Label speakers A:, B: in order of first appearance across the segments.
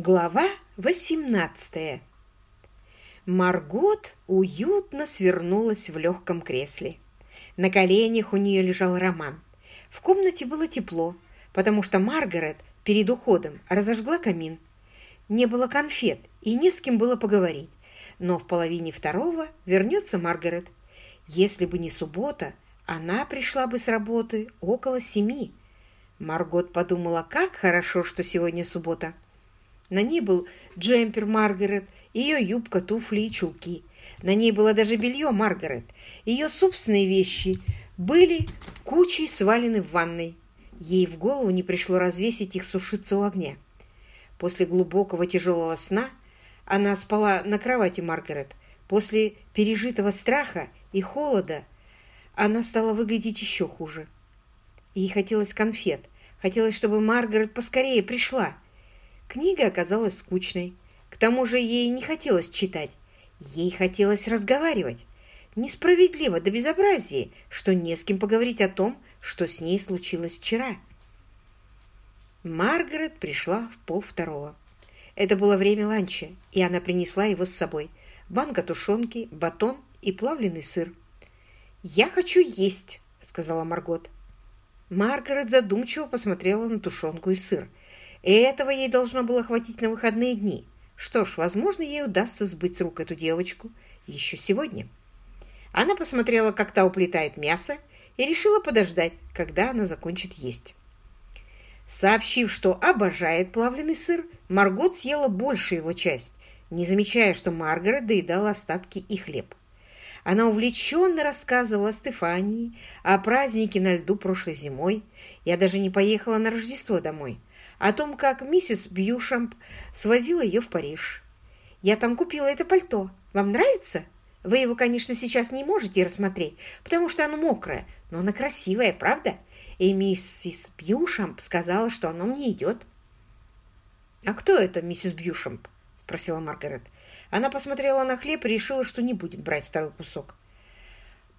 A: Глава 18 Маргот уютно свернулась в легком кресле. На коленях у нее лежал роман. В комнате было тепло, потому что Маргарет перед уходом разожгла камин. Не было конфет и не с кем было поговорить. Но в половине второго вернется Маргарет. Если бы не суббота, она пришла бы с работы около семи. Маргот подумала, как хорошо, что сегодня суббота. На ней был джемпер Маргарет, ее юбка, туфли и чулки. На ней было даже белье Маргарет. Ее собственные вещи были кучей свалены в ванной. Ей в голову не пришло развесить их сушиться у огня. После глубокого тяжелого сна она спала на кровати Маргарет. После пережитого страха и холода она стала выглядеть еще хуже. Ей хотелось конфет. Хотелось, чтобы Маргарет поскорее пришла – Книга оказалась скучной. К тому же ей не хотелось читать. Ей хотелось разговаривать. Несправедливо до безобразия, что не с кем поговорить о том, что с ней случилось вчера. Маргарет пришла в полвторого. Это было время ланча, и она принесла его с собой. Банка тушенки, батон и плавленый сыр. «Я хочу есть», — сказала Маргот. Маргарет задумчиво посмотрела на тушенку и сыр. И этого ей должно было хватить на выходные дни. Что ж, возможно, ей удастся сбыть с рук эту девочку еще сегодня. Она посмотрела, как та уплетает мясо, и решила подождать, когда она закончит есть. Сообщив, что обожает плавленый сыр, Маргот съела больше его часть, не замечая, что Маргарет доедала остатки и хлеб. Она увлеченно рассказывала о Стефании, о празднике на льду прошлой зимой. Я даже не поехала на Рождество домой о том, как миссис Бьюшамп свозила ее в Париж. «Я там купила это пальто. Вам нравится? Вы его, конечно, сейчас не можете рассмотреть, потому что оно мокрое, но оно красивое, правда? И миссис Бьюшамп сказала, что оно мне идет». «А кто это миссис Бьюшамп?» – спросила Маргарет. Она посмотрела на хлеб и решила, что не будет брать второй кусок.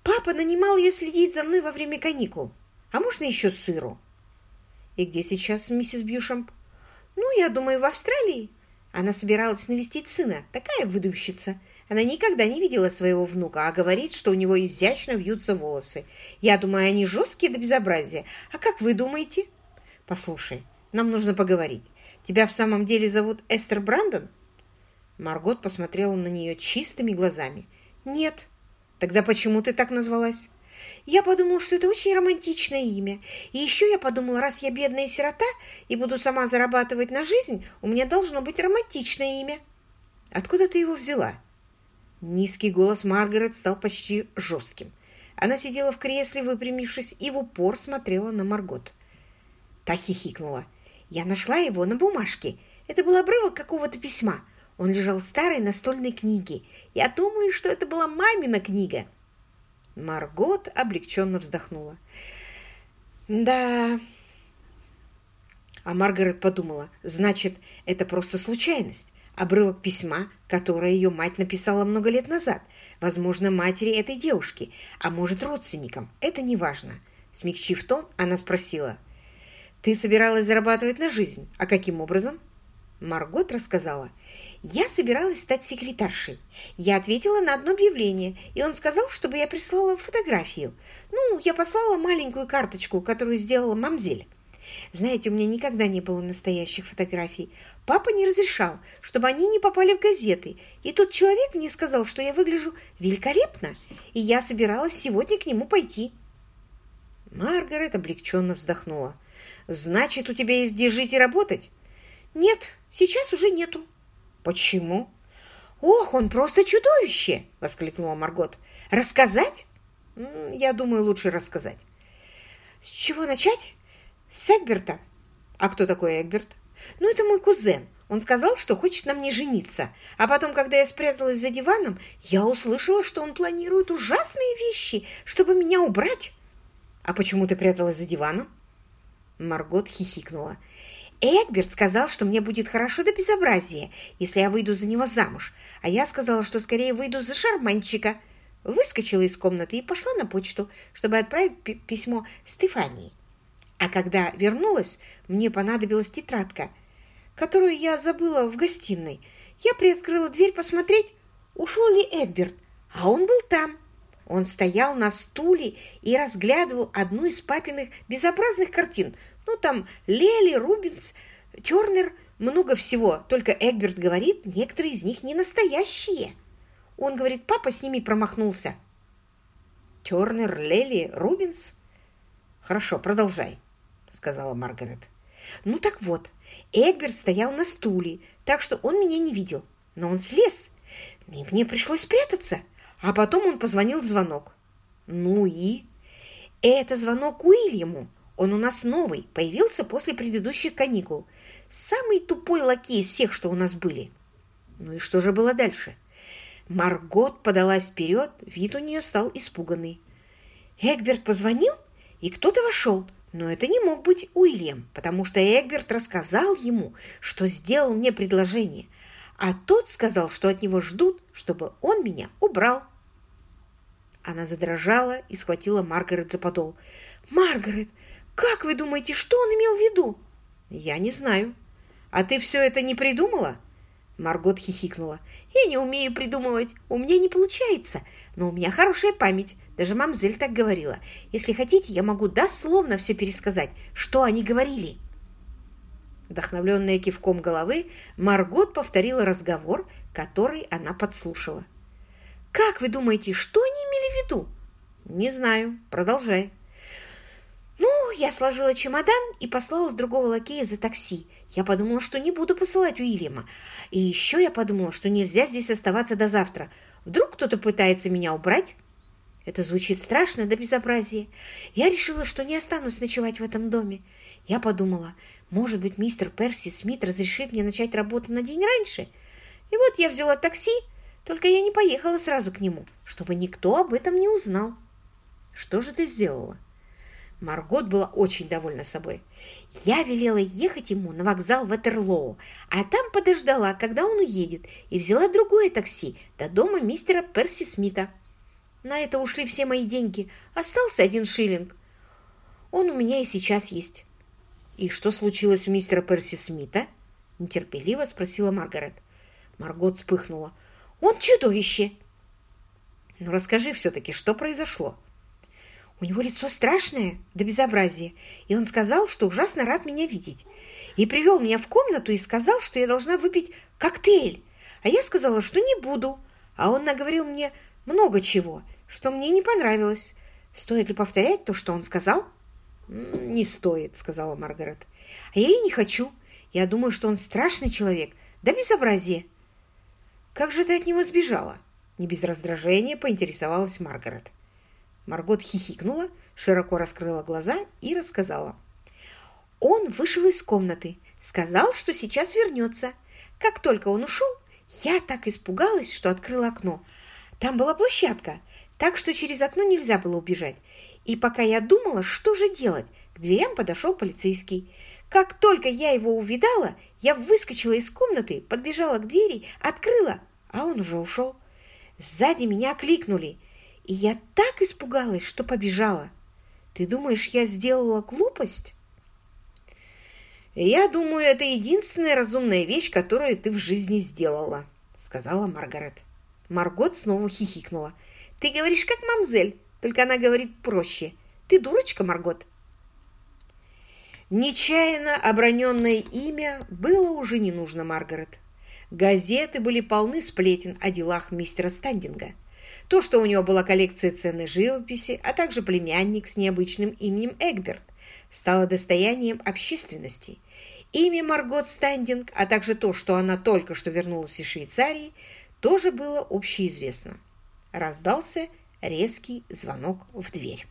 A: «Папа нанимал ее следить за мной во время каникул. А можно еще сыру?» «И где сейчас миссис Бьюшамп?» «Ну, я думаю, в Австралии». Она собиралась навестить сына, такая выдумщица. Она никогда не видела своего внука, а говорит, что у него изящно вьются волосы. Я думаю, они жесткие до безобразия. А как вы думаете? Послушай, нам нужно поговорить. Тебя в самом деле зовут Эстер Брандон? Маргот посмотрела на нее чистыми глазами. Нет. Тогда почему ты так назвалась? Я подумала, что это очень романтичное имя. И еще я подумала, раз я бедная сирота и буду сама зарабатывать на жизнь, у меня должно быть романтичное имя. Откуда ты его взяла? Низкий голос Маргарет стал почти жестким. Она сидела в кресле, выпрямившись, и в упор смотрела на Маргот. Та хихикнула. Я нашла его на бумажке. Это был обрывок какого-то письма. Он лежал в старой настольной книге. Я думаю, что это была мамина книга. Маргот облегченно вздохнула. «Да...» А Маргарет подумала, значит, это просто случайность. Обрывок письма, которое ее мать написала много лет назад. Возможно, матери этой девушки, а может, родственникам. Это не важно. Смягчив тон, она спросила. «Ты собиралась зарабатывать на жизнь. А каким образом?» Маргот рассказала. Я собиралась стать секретаршей. Я ответила на одно объявление, и он сказал, чтобы я прислала фотографию. Ну, я послала маленькую карточку, которую сделала мамзель. Знаете, у меня никогда не было настоящих фотографий. Папа не разрешал, чтобы они не попали в газеты. И тот человек мне сказал, что я выгляжу великолепно, и я собиралась сегодня к нему пойти. Маргарет облегченно вздохнула. «Значит, у тебя есть где жить и работать?» «Нет, сейчас уже нету», «Почему?» «Ох, он просто чудовище!» — воскликнула Маргот. «Рассказать?» «Я думаю, лучше рассказать». «С чего начать?» «С Эгберта». «А кто такой Эгберт?» «Ну, это мой кузен. Он сказал, что хочет на мне жениться. А потом, когда я спряталась за диваном, я услышала, что он планирует ужасные вещи, чтобы меня убрать». «А почему ты пряталась за диваном?» Маргот хихикнула. Эгберт сказал, что мне будет хорошо до безобразия, если я выйду за него замуж, а я сказала, что скорее выйду за шарманчика. Выскочила из комнаты и пошла на почту, чтобы отправить письмо Стефании. А когда вернулась, мне понадобилась тетрадка. которую я забыла в гостиной. Я приоткрыла дверь посмотреть, ушел ли Эдберт, а он был там. Он стоял на стуле и разглядывал одну из папиных безобразных картин. Ну, там Лели, Рубинс, Тернер, много всего. Только Эгберт говорит, некоторые из них не настоящие. Он говорит, папа с ними промахнулся. Тернер, Лели, Рубинс? Хорошо, продолжай, сказала Маргарет. Ну так вот, Эгберт стоял на стуле, так что он меня не видел. Но он слез, и мне пришлось спрятаться. А потом он позвонил в звонок. Ну и? Это звонок Уильяму. Он у нас новый, появился после предыдущих каникул. Самый тупой лакей из всех, что у нас были. Ну и что же было дальше? Маргот подалась вперед, вид у нее стал испуганный. Эгберт позвонил, и кто-то вошел. Но это не мог быть Уильям, потому что Эгберт рассказал ему, что сделал мне предложение – а тот сказал, что от него ждут, чтобы он меня убрал. Она задрожала и схватила Маргарет за подол. «Маргарет, как вы думаете, что он имел в виду?» «Я не знаю. А ты все это не придумала?» Маргот хихикнула. «Я не умею придумывать. У меня не получается. Но у меня хорошая память. Даже мамзель так говорила. Если хотите, я могу дословно все пересказать, что они говорили». Вдохновленная кивком головы, Маргот повторила разговор, который она подслушала. «Как вы думаете, что они имели в виду?» «Не знаю. Продолжай». «Ну, я сложила чемодан и послала другого лакея за такси. Я подумала, что не буду посылать Уильяма. И еще я подумала, что нельзя здесь оставаться до завтра. Вдруг кто-то пытается меня убрать?» Это звучит страшно до безобразия. Я решила, что не останусь ночевать в этом доме. Я подумала, может быть, мистер Перси Смит разрешит мне начать работу на день раньше? И вот я взяла такси, только я не поехала сразу к нему, чтобы никто об этом не узнал. Что же ты сделала? Маргот была очень довольна собой. Я велела ехать ему на вокзал в Этерлоу, а там подождала, когда он уедет, и взяла другое такси до дома мистера Перси Смита. На это ушли все мои деньги. Остался один шиллинг. Он у меня и сейчас есть. «И что случилось у мистера Перси Смита?» – нетерпеливо спросила Маргарет. Маргот вспыхнула. «Он чудовище!» «Ну, расскажи все-таки, что произошло?» «У него лицо страшное, до безобразия, и он сказал, что ужасно рад меня видеть, и привел меня в комнату и сказал, что я должна выпить коктейль, а я сказала, что не буду, а он наговорил мне много чего, что мне не понравилось. Стоит ли повторять то, что он сказал?» «Не стоит», — сказала Маргарет. «А я и не хочу. Я думаю, что он страшный человек. Да безобразие». «Как же ты от него сбежала?» Не без раздражения поинтересовалась Маргарет. Маргот хихикнула, широко раскрыла глаза и рассказала. Он вышел из комнаты, сказал, что сейчас вернется. Как только он ушел, я так испугалась, что открыла окно. Там была площадка, так что через окно нельзя было убежать. И пока я думала, что же делать, к дверям подошел полицейский. Как только я его увидала, я выскочила из комнаты, подбежала к двери, открыла, а он уже ушел. Сзади меня кликнули, и я так испугалась, что побежала. Ты думаешь, я сделала глупость? «Я думаю, это единственная разумная вещь, которую ты в жизни сделала», — сказала Маргарет. Маргот снова хихикнула. «Ты говоришь, как мамзель. Только она говорит проще. Ты дурочка, Маргот. Нечаянно оброненное имя было уже не нужно Маргарет. Газеты были полны сплетен о делах мистера Стандинга. То, что у него была коллекция ценной живописи, а также племянник с необычным именем Эгберт, стало достоянием общественности. Имя Маргот Стандинг, а также то, что она только что вернулась из Швейцарии, тоже было общеизвестно. Раздался резкий звонок в дверь.